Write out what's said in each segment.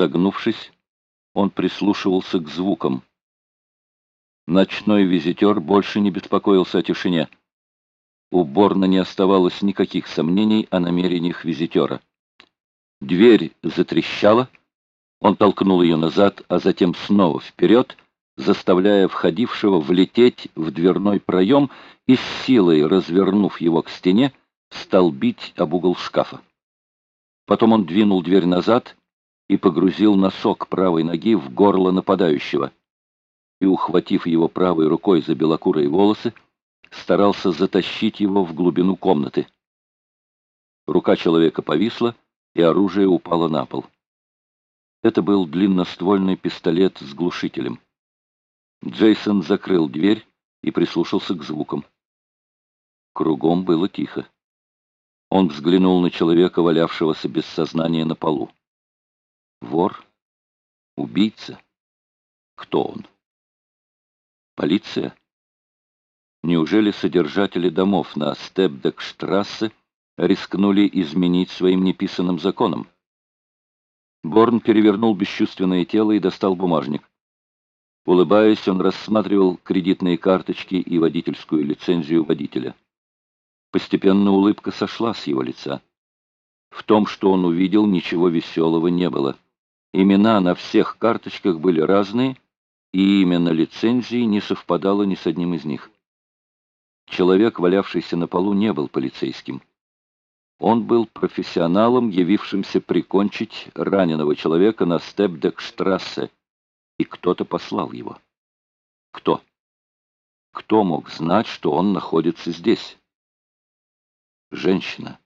Согнувшись, он прислушивался к звукам. Ночной визитер больше не беспокоился о тишине. У Борна не оставалось никаких сомнений о намерениях визитера. Дверь затрещала, он толкнул ее назад, а затем снова вперед, заставляя входившего влететь в дверной проем и с силой, развернув его к стене, стал бить об угол шкафа. Потом он двинул дверь назад и погрузил носок правой ноги в горло нападающего. И, ухватив его правой рукой за белокурые волосы, старался затащить его в глубину комнаты. Рука человека повисла, и оружие упало на пол. Это был длинноствольный пистолет с глушителем. Джейсон закрыл дверь и прислушался к звукам. Кругом было тихо. Он взглянул на человека, валявшегося без сознания на полу. Вор? Убийца? Кто он? Полиция? Неужели содержатели домов на Стебдекштрассе рискнули изменить своим неписанным законом? Борн перевернул бесчувственное тело и достал бумажник. Улыбаясь, он рассматривал кредитные карточки и водительскую лицензию водителя. Постепенно улыбка сошла с его лица. В том, что он увидел, ничего веселого не было. Имена на всех карточках были разные, и имя на лицензии не совпадало ни с одним из них. Человек, валявшийся на полу, не был полицейским. Он был профессионалом, явившимся прикончить раненого человека на Степдекштрассе, и кто-то послал его. Кто? Кто мог знать, что он находится здесь? Женщина.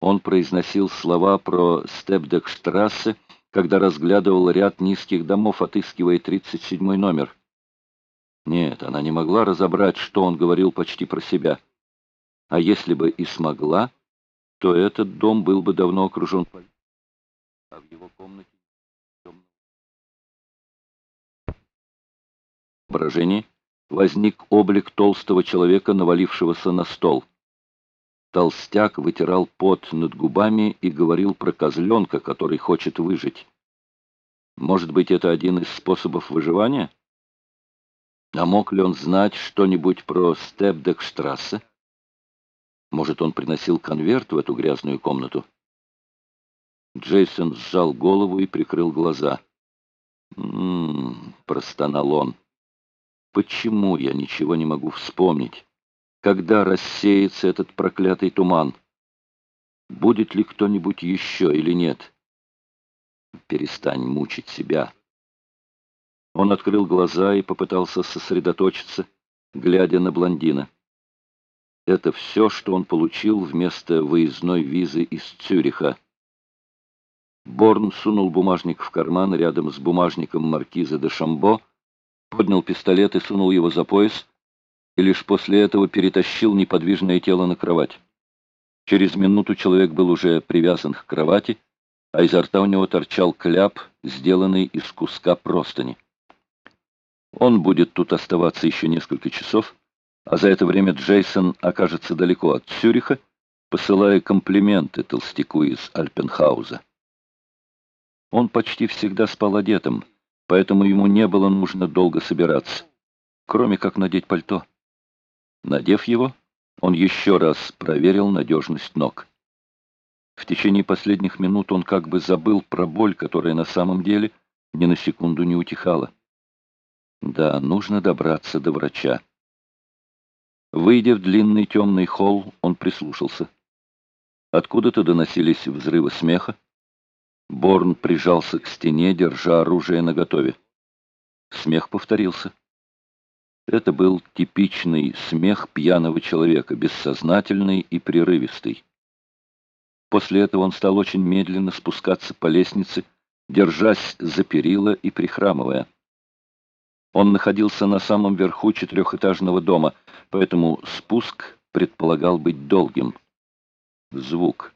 Он произносил слова про Степдекштрассе, когда разглядывал ряд низких домов, отыскивая 37 номер. Нет, она не могла разобрать, что он говорил почти про себя. А если бы и смогла, то этот дом был бы давно окружен. А в его комнате воображении возник облик толстого человека, навалившегося на стол. Толстяк вытирал пот над губами и говорил про козленка, который хочет выжить. Может быть, это один из способов выживания? А мог ли он знать что-нибудь про Степдекштрассе? Может, он приносил конверт в эту грязную комнату? Джейсон сжал голову и прикрыл глаза. «М-м-м», простонал он. «Почему я ничего не могу вспомнить?» когда рассеется этот проклятый туман. Будет ли кто-нибудь еще или нет? Перестань мучить себя. Он открыл глаза и попытался сосредоточиться, глядя на блондина. Это все, что он получил вместо выездной визы из Цюриха. Борн сунул бумажник в карман рядом с бумажником маркиза де Шамбо, поднял пистолет и сунул его за пояс, и лишь после этого перетащил неподвижное тело на кровать. Через минуту человек был уже привязан к кровати, а изо рта у него торчал кляп, сделанный из куска простыни. Он будет тут оставаться еще несколько часов, а за это время Джейсон окажется далеко от Цюриха, посылая комплименты толстяку из Альпенхауза. Он почти всегда спал одетым, поэтому ему не было нужно долго собираться, кроме как надеть пальто. Надев его, он еще раз проверил надежность ног. В течение последних минут он как бы забыл про боль, которая на самом деле ни на секунду не утихала. Да, нужно добраться до врача. Выйдя в длинный темный холл, он прислушался. Откуда-то доносились взрывы смеха. Борн прижался к стене, держа оружие наготове. Смех повторился. Это был типичный смех пьяного человека, бессознательный и прерывистый. После этого он стал очень медленно спускаться по лестнице, держась за перила и прихрамывая. Он находился на самом верху четырехэтажного дома, поэтому спуск предполагал быть долгим. Звук.